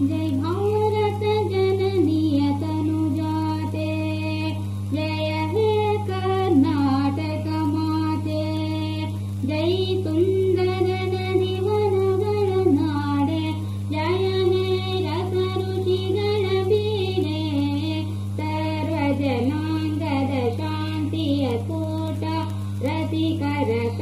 जय भौरत जननियतनुजाते जय हे कर्नाटकमाते जयितुगननि वन गणनाडे जय नेरसरुचिगण मीरे सर्वजनाङ्गदशान्ति कोट रतिकदश